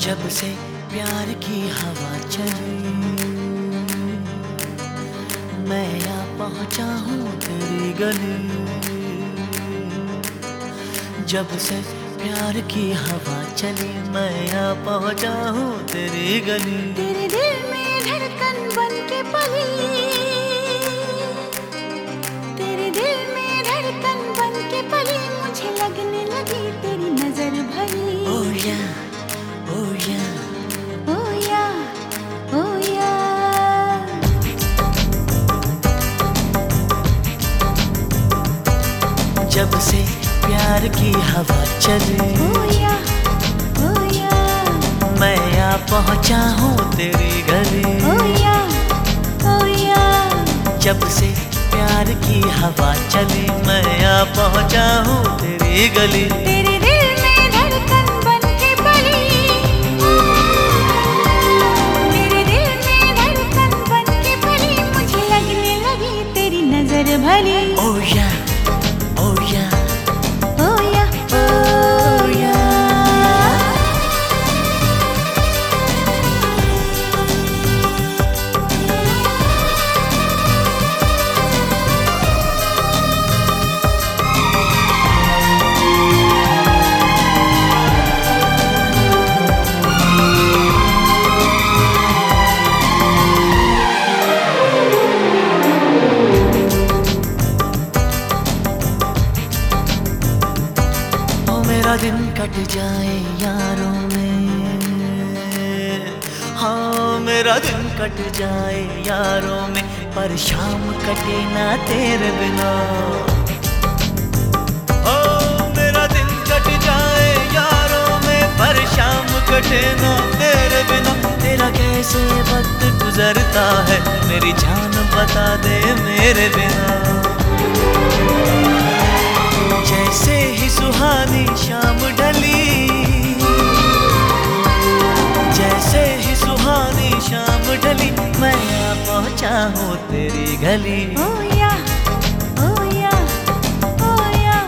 जब से प्यार की हवा चली, मैं आ पहुँचा हूँ तेरी गली। जब से प्यार की हवा चली, मैं आ पहुँचा हूँ तेरी गली। तेरे दिल में धड़कन बन के पली, तेरे दिल में धड़कन बन के पली, मुझे लगने की हवा चली। ओ या ओ या मैं आ पहुँचा हूँ तेरी गली। ओ या ओ या जब से प्यार की हवा चली मैं आ पहुँचा हूँ तेरी गली। तेरे दिल में धड़कन मेरा दिन कट जाए यारों में। हाँ मेरा दिन कट जाए यारों में, पर शाम कटे ना तेरे बिना। ओ, मेरा दिन कट जाए यारों में, पर शाम कटे ना तेरे बिना। तेरा कैसे वक्त गुजरता है, मेरी जान बता दे मेरे बिना। आ पहुँचा हूँ तेरी गली। ओ या ओ या ओ या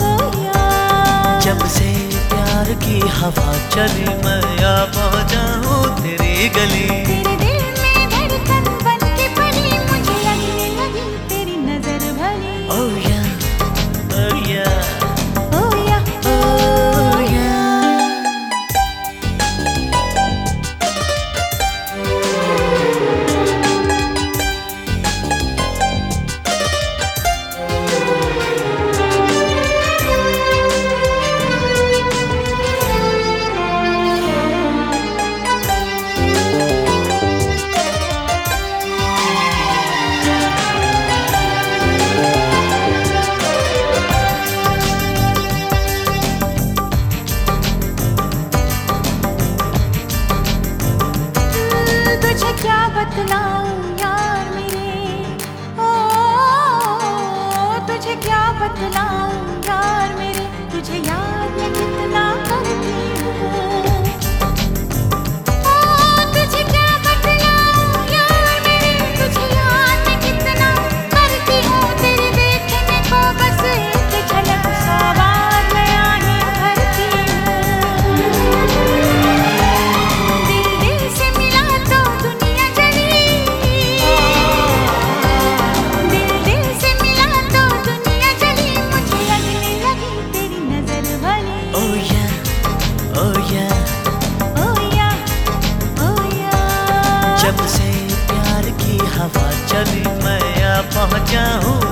ओ या। जब से प्यार की हवा चली मैं आ जाऊँ तेरी गली। क्या बतलाऊं? यार मेरे तुझे याद है कितना जब मैं पहुँचा हूँ